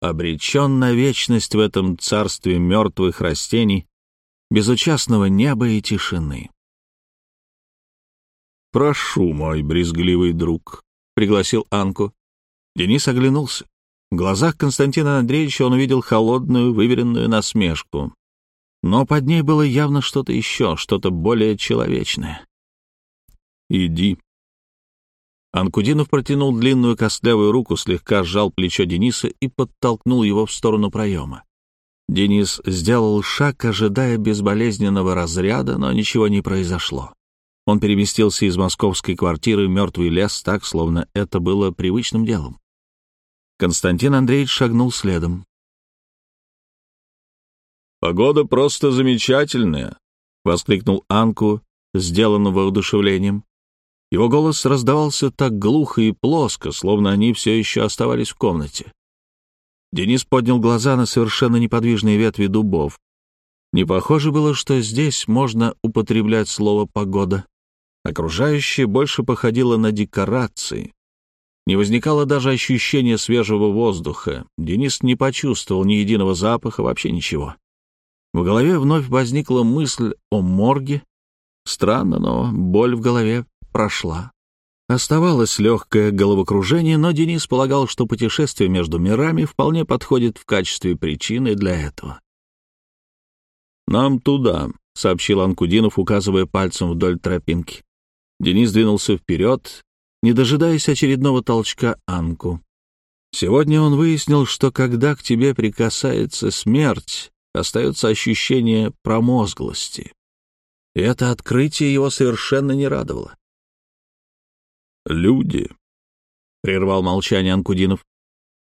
Обречен на вечность в этом царстве мертвых растений, безучастного неба и тишины. «Прошу, мой брезгливый друг», — пригласил Анку. Денис оглянулся. В глазах Константина Андреевича он увидел холодную, выверенную насмешку. Но под ней было явно что-то еще, что-то более человечное. Иди». Анкудинов протянул длинную костлявую руку, слегка сжал плечо Дениса и подтолкнул его в сторону проема. Денис сделал шаг, ожидая безболезненного разряда, но ничего не произошло. Он переместился из московской квартиры в мертвый лес так, словно это было привычным делом. Константин Андреевич шагнул следом. «Погода просто замечательная!» — воскликнул Анку, сделанным воодушевлением. Его голос раздавался так глухо и плоско, словно они все еще оставались в комнате. Денис поднял глаза на совершенно неподвижные ветви дубов. Не похоже было, что здесь можно употреблять слово «погода». Окружающее больше походило на декорации. Не возникало даже ощущения свежего воздуха. Денис не почувствовал ни единого запаха, вообще ничего. В голове вновь возникла мысль о морге. Странно, но боль в голове прошла. Оставалось легкое головокружение, но Денис полагал, что путешествие между мирами вполне подходит в качестве причины для этого. «Нам туда», — сообщил Анкудинов, указывая пальцем вдоль тропинки. Денис двинулся вперед, не дожидаясь очередного толчка Анку. Сегодня он выяснил, что когда к тебе прикасается смерть, остается ощущение промозглости. И это открытие его совершенно не радовало. «Люди», — прервал молчание Анкудинов,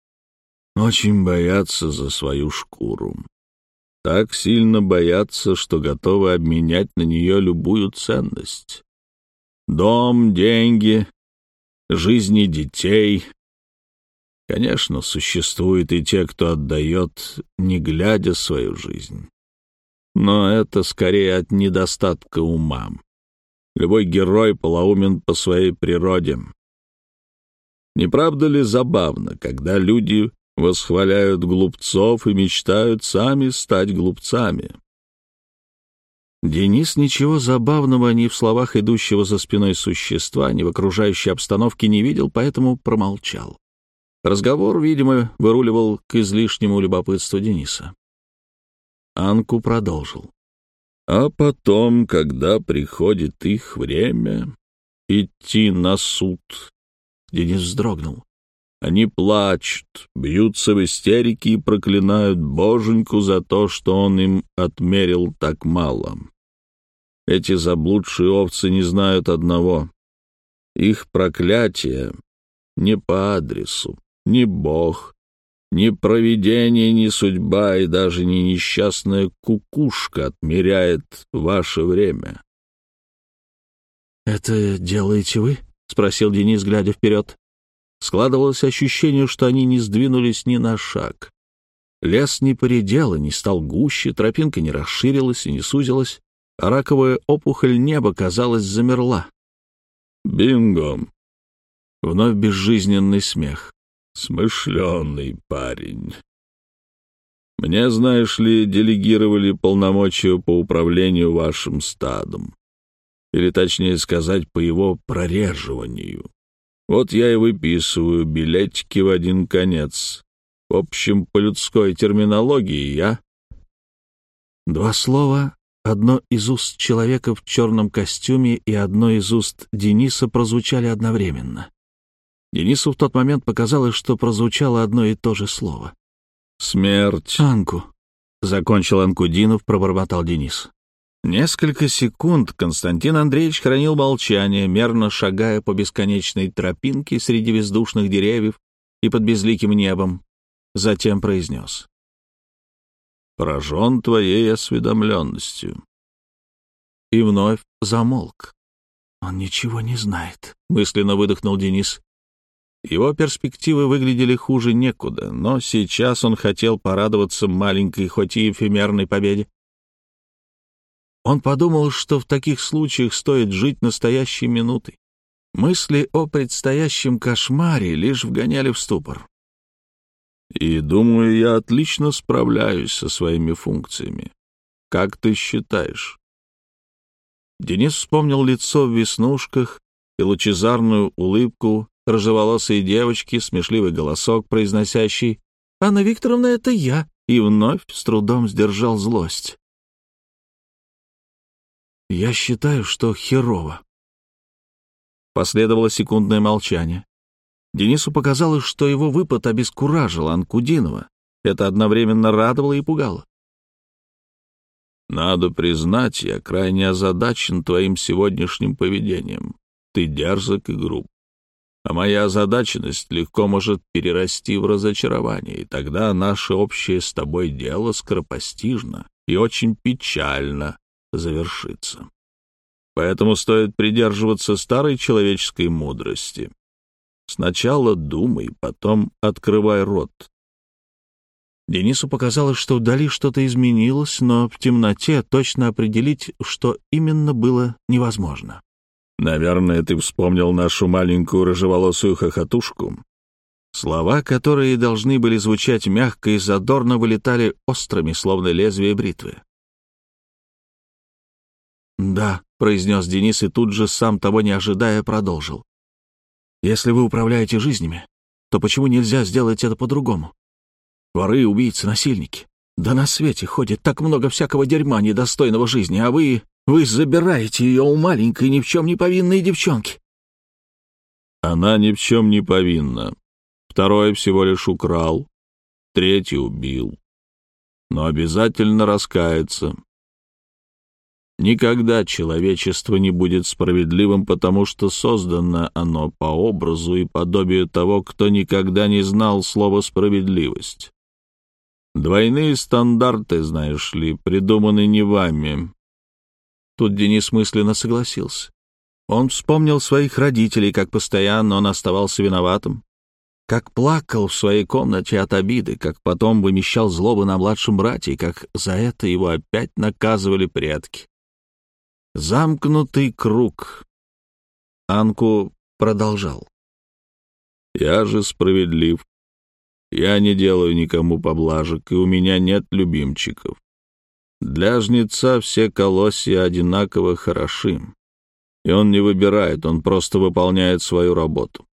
— «очень боятся за свою шкуру. Так сильно боятся, что готовы обменять на нее любую ценность. Дом, деньги, жизни детей. Конечно, существуют и те, кто отдает, не глядя свою жизнь. Но это скорее от недостатка ума. Любой герой полоумен по своей природе. Не правда ли забавно, когда люди восхваляют глупцов и мечтают сами стать глупцами? Денис ничего забавного ни в словах идущего за спиной существа, ни в окружающей обстановке не видел, поэтому промолчал. Разговор, видимо, выруливал к излишнему любопытству Дениса. Анку продолжил. А потом, когда приходит их время идти на суд, Денис вздрогнул. Они плачут, бьются в истерике и проклинают боженьку за то, что он им отмерил так мало. Эти заблудшие овцы не знают одного. Их проклятие не по адресу, не Бог, ни провидение, ни судьба и даже не несчастная кукушка отмеряет ваше время. «Это делаете вы?» — спросил Денис, глядя вперед. Складывалось ощущение, что они не сдвинулись ни на шаг. Лес не поредел и не стал гуще, тропинка не расширилась и не сузилась, а раковая опухоль неба, казалось, замерла. «Бинго!» Вновь безжизненный смех. Смышленый парень. Мне, знаешь ли, делегировали полномочия по управлению вашим стадом. Или, точнее сказать, по его прореживанию. Вот я и выписываю билетики в один конец. В общем, по людской терминологии я... Два слова, одно из уст человека в черном костюме и одно из уст Дениса прозвучали одновременно. Денису в тот момент показалось, что прозвучало одно и то же слово. «Смерть». «Анку», — закончил Анкудинов, пробормотал Денис. Несколько секунд Константин Андреевич хранил молчание, мерно шагая по бесконечной тропинке среди бездушных деревьев и под безликим небом. Затем произнес. «Поражен твоей осведомленностью». И вновь замолк. «Он ничего не знает», — мысленно выдохнул Денис. Его перспективы выглядели хуже некуда, но сейчас он хотел порадоваться маленькой, хоть и эфемерной победе. Он подумал, что в таких случаях стоит жить настоящей минутой. Мысли о предстоящем кошмаре лишь вгоняли в ступор. «И думаю, я отлично справляюсь со своими функциями. Как ты считаешь?» Денис вспомнил лицо в веснушках и лучезарную улыбку рыжеволосые девочки, смешливый голосок, произносящий «Анна Викторовна, это я!» и вновь с трудом сдержал злость. «Я считаю, что херово». Последовало секундное молчание. Денису показалось, что его выпад обескуражил Анкудинова. Это одновременно радовало и пугало. «Надо признать, я крайне озадачен твоим сегодняшним поведением. Ты дерзок и груб а моя озадаченность легко может перерасти в разочарование, и тогда наше общее с тобой дело скоропостижно и очень печально завершится. Поэтому стоит придерживаться старой человеческой мудрости. Сначала думай, потом открывай рот. Денису показалось, что вдали что-то изменилось, но в темноте точно определить, что именно было невозможно. Наверное, ты вспомнил нашу маленькую рыжеволосую хохотушку. Слова, которые должны были звучать мягко и задорно, вылетали острыми, словно лезвие бритвы. «Да», — произнес Денис и тут же, сам того не ожидая, продолжил. «Если вы управляете жизнями, то почему нельзя сделать это по-другому? Воры, убийцы, насильники. Да на свете ходит так много всякого дерьма, недостойного жизни, а вы... вы забираете ее у маленькой, ни в чем не повинной девчонки». «Она ни в чем не повинна. Второй всего лишь украл, третий убил. Но обязательно раскается, Никогда человечество не будет справедливым, потому что создано оно по образу и подобию того, кто никогда не знал слова «справедливость». Двойные стандарты, знаешь ли, придуманы не вами. Тут Денис мысленно согласился. Он вспомнил своих родителей, как постоянно он оставался виноватым, как плакал в своей комнате от обиды, как потом вымещал злобу на младшем брате, и как за это его опять наказывали предки. Замкнутый круг. Анку продолжал. «Я же справедлив. Я не делаю никому поблажек, и у меня нет любимчиков. Для жнеца все колосья одинаково хороши, и он не выбирает, он просто выполняет свою работу».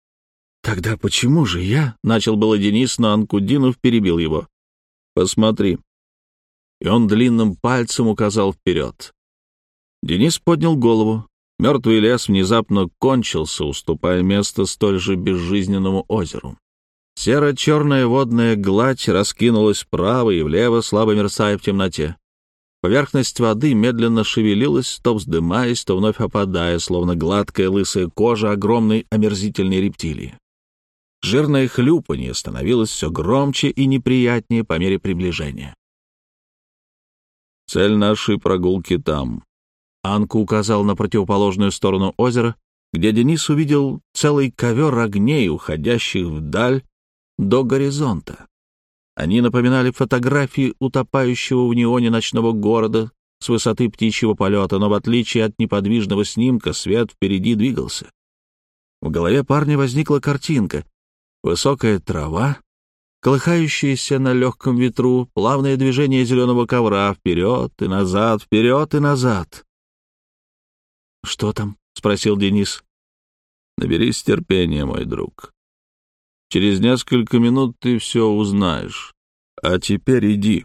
«Тогда почему же я?» — начал было Денис, но Анкудинов перебил его. «Посмотри». И он длинным пальцем указал вперед. Денис поднял голову. Мертвый лес внезапно кончился, уступая место столь же безжизненному озеру. Серо-черная водная гладь раскинулась вправо и влево, слабо мерцая в темноте. Поверхность воды медленно шевелилась, то вздымаясь, то вновь опадая, словно гладкая лысая кожа огромной омерзительной рептилии. Жирное хлюпанье становилось все громче и неприятнее по мере приближения. «Цель нашей прогулки там», Анку указал на противоположную сторону озера, где Денис увидел целый ковер огней, уходящих вдаль до горизонта. Они напоминали фотографии утопающего в неоне ночного города с высоты птичьего полета, но в отличие от неподвижного снимка свет впереди двигался. В голове парня возникла картинка. Высокая трава, колыхающаяся на легком ветру, плавное движение зеленого ковра вперед и назад, вперед и назад. «Что там?» — спросил Денис. «Наберись терпения, мой друг. Через несколько минут ты все узнаешь. А теперь иди».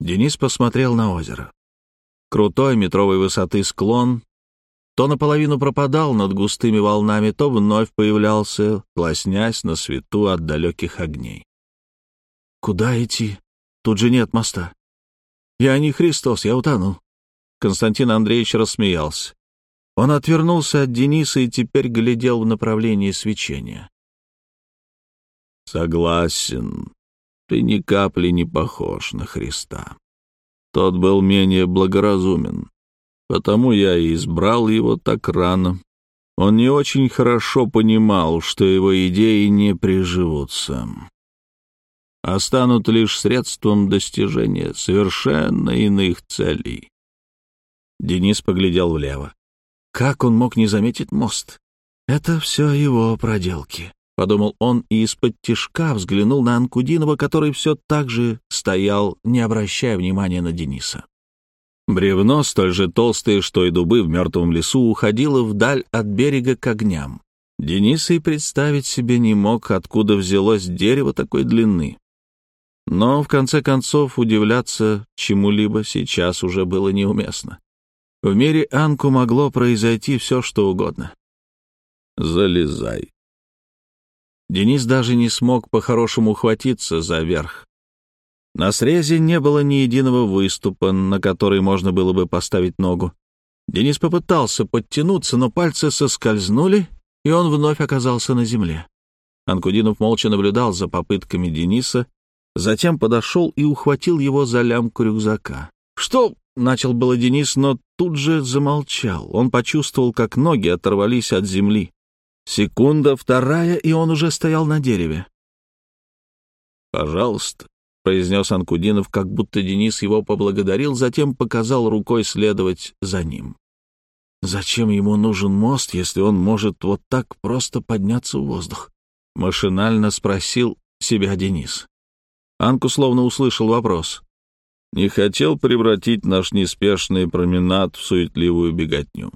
Денис посмотрел на озеро. Крутой метровой высоты склон то наполовину пропадал над густыми волнами, то вновь появлялся, лоснясь на свету от далеких огней. «Куда идти? Тут же нет моста. Я не Христос, я утону». Константин Андреевич рассмеялся. Он отвернулся от Дениса и теперь глядел в направлении свечения. «Согласен. Ты ни капли не похож на Христа. Тот был менее благоразумен, потому я и избрал его так рано. Он не очень хорошо понимал, что его идеи не приживутся, а станут лишь средством достижения совершенно иных целей. Денис поглядел влево. Как он мог не заметить мост? Это все его проделки, — подумал он и из-под тишка взглянул на Анкудинова, который все так же стоял, не обращая внимания на Дениса. Бревно, столь же толстое, что и дубы в мертвом лесу, уходило вдаль от берега к огням. Денис и представить себе не мог, откуда взялось дерево такой длины. Но, в конце концов, удивляться чему-либо сейчас уже было неуместно. В мире Анку могло произойти все, что угодно. «Залезай». Денис даже не смог по-хорошему ухватиться за верх. На срезе не было ни единого выступа, на который можно было бы поставить ногу. Денис попытался подтянуться, но пальцы соскользнули, и он вновь оказался на земле. Анкудинов молча наблюдал за попытками Дениса, затем подошел и ухватил его за лямку рюкзака. «Что?» — начал было Денис, но тут же замолчал. Он почувствовал, как ноги оторвались от земли. Секунда, вторая, и он уже стоял на дереве. «Пожалуйста», — произнес Анкудинов, как будто Денис его поблагодарил, затем показал рукой следовать за ним. Зачем ему нужен мост, если он может вот так просто подняться в воздух? Машинально спросил себя Денис. Анку словно услышал вопрос. Не хотел превратить наш неспешный променад в суетливую беготню.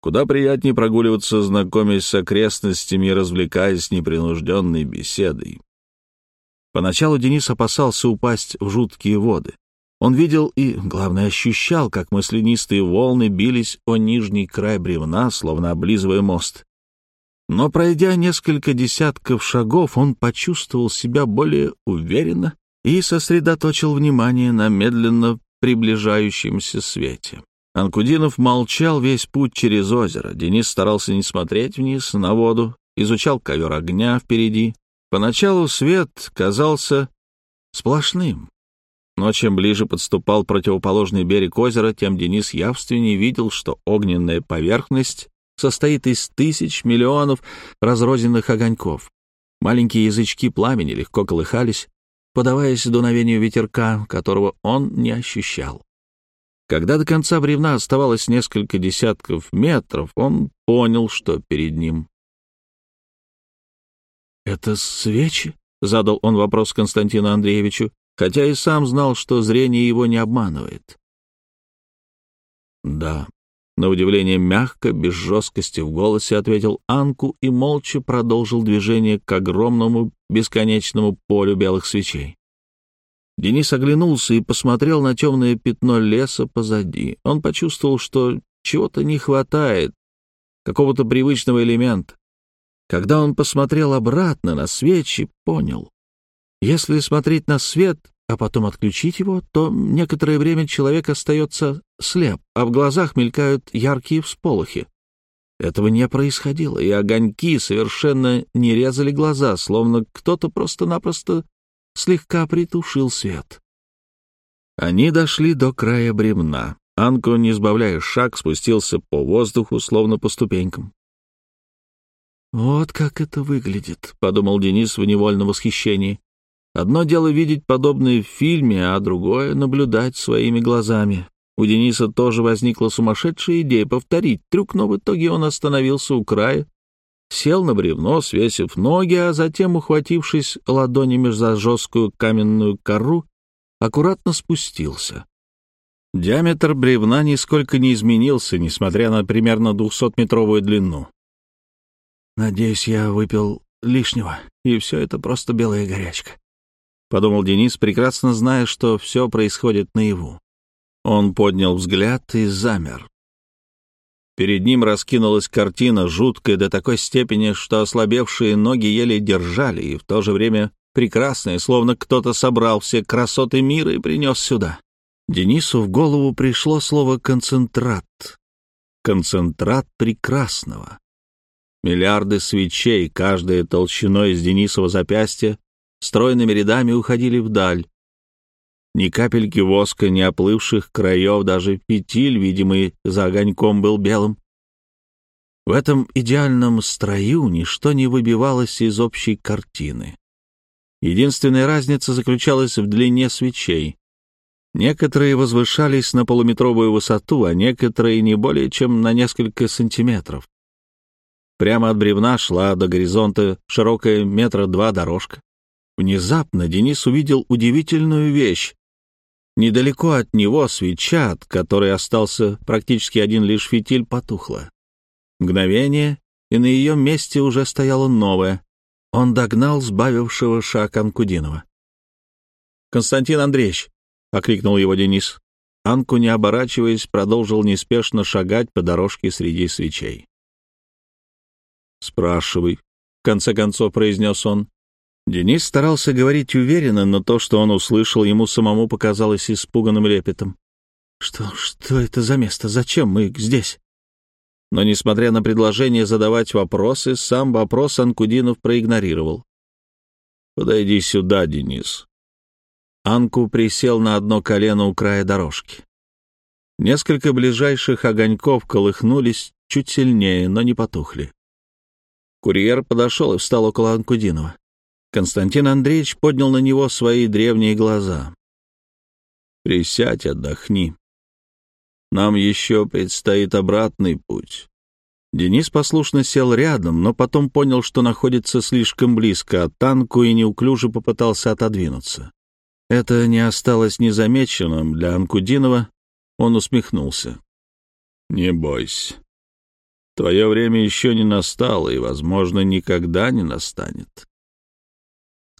Куда приятнее прогуливаться, знакомясь с окрестностями и развлекаясь непринужденной беседой. Поначалу Денис опасался упасть в жуткие воды. Он видел и, главное, ощущал, как маслянистые волны бились о нижний край бревна, словно облизывая мост. Но, пройдя несколько десятков шагов, он почувствовал себя более уверенно и сосредоточил внимание на медленно приближающемся свете. Анкудинов молчал весь путь через озеро. Денис старался не смотреть вниз на воду, изучал ковер огня впереди. Поначалу свет казался сплошным. Но чем ближе подступал противоположный берег озера, тем Денис явственнее видел, что огненная поверхность состоит из тысяч миллионов разрозненных огоньков. Маленькие язычки пламени легко колыхались, подаваясь дуновению ветерка, которого он не ощущал. Когда до конца бревна оставалось несколько десятков метров, он понял, что перед ним. «Это свечи?» — задал он вопрос Константину Андреевичу, хотя и сам знал, что зрение его не обманывает. «Да», — на удивление мягко, без жесткости в голосе ответил Анку и молча продолжил движение к огромному бесконечному полю белых свечей. Денис оглянулся и посмотрел на темное пятно леса позади. Он почувствовал, что чего-то не хватает, какого-то привычного элемента. Когда он посмотрел обратно на свечи, понял. Если смотреть на свет, а потом отключить его, то некоторое время человек остается слеп, а в глазах мелькают яркие всполохи. Этого не происходило, и огоньки совершенно не резали глаза, словно кто-то просто-напросто слегка притушил свет. Они дошли до края бремна. Анко, не сбавляя шаг, спустился по воздуху, словно по ступенькам. «Вот как это выглядит», — подумал Денис в невольном восхищении. «Одно дело видеть подобное в фильме, а другое — наблюдать своими глазами. У Дениса тоже возникла сумасшедшая идея повторить трюк, но в итоге он остановился у края сел на бревно, свесив ноги, а затем, ухватившись ладонями за жесткую каменную кору, аккуратно спустился. Диаметр бревна нисколько не изменился, несмотря на примерно двухсотметровую длину. «Надеюсь, я выпил лишнего, и все это просто белая горячка», — подумал Денис, прекрасно зная, что все происходит наяву. Он поднял взгляд и замер. Перед ним раскинулась картина, жуткая до такой степени, что ослабевшие ноги еле держали, и в то же время прекрасная, словно кто-то собрал все красоты мира и принес сюда. Денису в голову пришло слово «концентрат». Концентрат прекрасного. Миллиарды свечей, каждая толщиной из Денисова запястья, стройными рядами уходили вдаль, ни капельки воска, ни оплывших краев, даже фитиль, видимый за огоньком, был белым. В этом идеальном строю ничто не выбивалось из общей картины. Единственная разница заключалась в длине свечей. Некоторые возвышались на полуметровую высоту, а некоторые не более чем на несколько сантиметров. Прямо от бревна шла до горизонта широкая метра два дорожка. Внезапно Денис увидел удивительную вещь. Недалеко от него свеча, от которой остался практически один лишь фитиль, потухла. Мгновение, и на ее месте уже стояла новая. Он догнал сбавившего шаг Анкудинова. «Константин Андреевич!» — окликнул его Денис. Анку, не оборачиваясь, продолжил неспешно шагать по дорожке среди свечей. «Спрашивай», — в конце концов произнес он. Денис старался говорить уверенно, но то, что он услышал, ему самому показалось испуганным лепетом. «Что, что это за место? Зачем мы здесь?» Но, несмотря на предложение задавать вопросы, сам вопрос Анкудинов проигнорировал. «Подойди сюда, Денис». Анку присел на одно колено у края дорожки. Несколько ближайших огоньков колыхнулись чуть сильнее, но не потухли. Курьер подошел и встал около Анкудинова. Константин Андреевич поднял на него свои древние глаза. «Присядь, отдохни. Нам еще предстоит обратный путь». Денис послушно сел рядом, но потом понял, что находится слишком близко от танку и неуклюже попытался отодвинуться. Это не осталось незамеченным для Анкудинова. Он усмехнулся. «Не бойся. Твое время еще не настало и, возможно, никогда не настанет».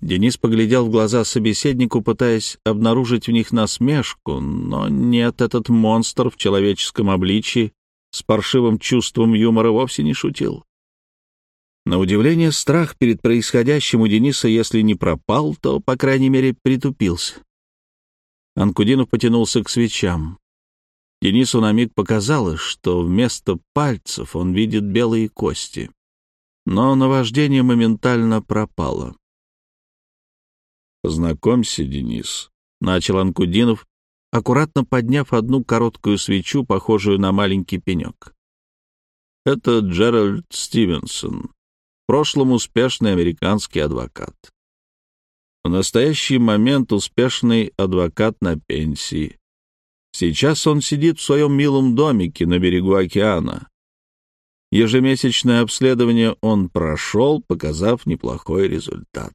Денис поглядел в глаза собеседнику, пытаясь обнаружить в них насмешку, но нет, этот монстр в человеческом обличии с паршивым чувством юмора вовсе не шутил. На удивление, страх перед происходящим у Дениса, если не пропал, то, по крайней мере, притупился. Анкудинов потянулся к свечам. Денису на миг показалось, что вместо пальцев он видит белые кости. Но наваждение моментально пропало. «Познакомься, Денис», — начал Анкудинов, аккуратно подняв одну короткую свечу, похожую на маленький пенек. «Это Джеральд Стивенсон, в прошлом успешный американский адвокат. В настоящий момент успешный адвокат на пенсии. Сейчас он сидит в своем милом домике на берегу океана. Ежемесячное обследование он прошел, показав неплохой результат.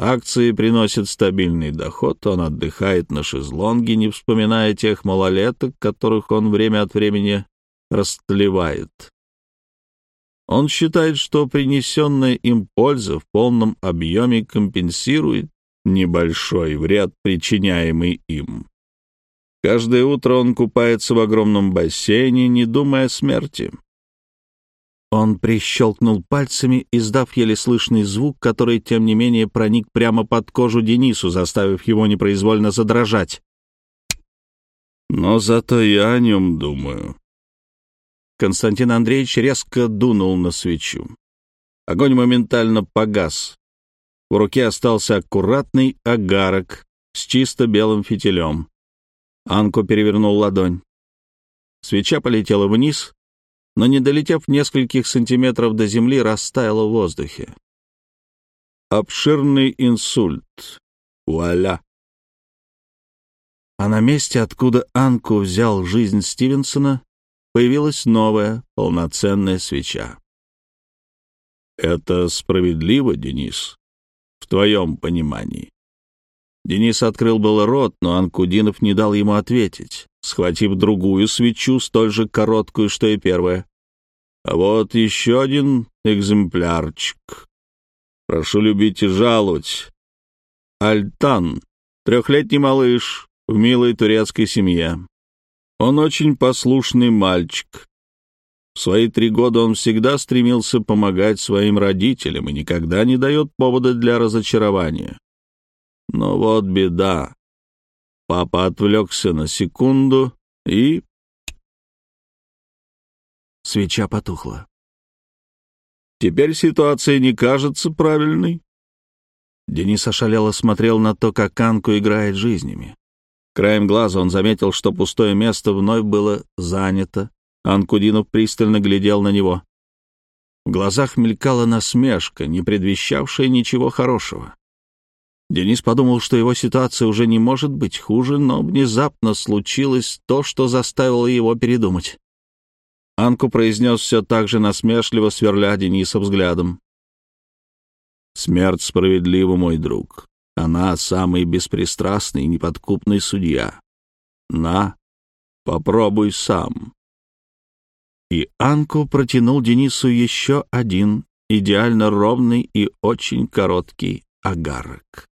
Акции приносят стабильный доход, он отдыхает на шезлонге, не вспоминая тех малолеток, которых он время от времени растлевает. Он считает, что принесенная им польза в полном объеме компенсирует небольшой вред, причиняемый им. Каждое утро он купается в огромном бассейне, не думая о смерти. Он прищелкнул пальцами, издав еле слышный звук, который, тем не менее, проник прямо под кожу Денису, заставив его непроизвольно задрожать. «Но зато я о нем думаю». Константин Андреевич резко дунул на свечу. Огонь моментально погас. В руке остался аккуратный агарок с чисто белым фитилем. Анко перевернул ладонь. Свеча полетела вниз, но, не долетев нескольких сантиметров до земли, растаяла в воздухе. Обширный инсульт. Вуаля! А на месте, откуда Анку взял жизнь Стивенсона, появилась новая, полноценная свеча. «Это справедливо, Денис, в твоем понимании?» Денис открыл был рот, но Анкудинов не дал ему ответить, схватив другую свечу, столь же короткую, что и первая. А вот еще один экземплярчик. Прошу любить и жаловать. Альтан, трехлетний малыш в милой турецкой семье. Он очень послушный мальчик. В свои три года он всегда стремился помогать своим родителям и никогда не дает повода для разочарования. Но вот беда. Папа отвлекся на секунду и... Свеча потухла. Теперь ситуация не кажется правильной. Денис ошалело смотрел на то, как Анку играет жизнями. Краем глаза он заметил, что пустое место вновь было занято. Анкудинов пристально глядел на него. В глазах мелькала насмешка, не предвещавшая ничего хорошего. Денис подумал, что его ситуация уже не может быть хуже, но внезапно случилось то, что заставило его передумать. Анку произнес все так же насмешливо, сверля Дениса взглядом. «Смерть справедлива, мой друг. Она самый беспристрастный и неподкупный судья. На, попробуй сам». И Анку протянул Денису еще один идеально ровный и очень короткий агарок.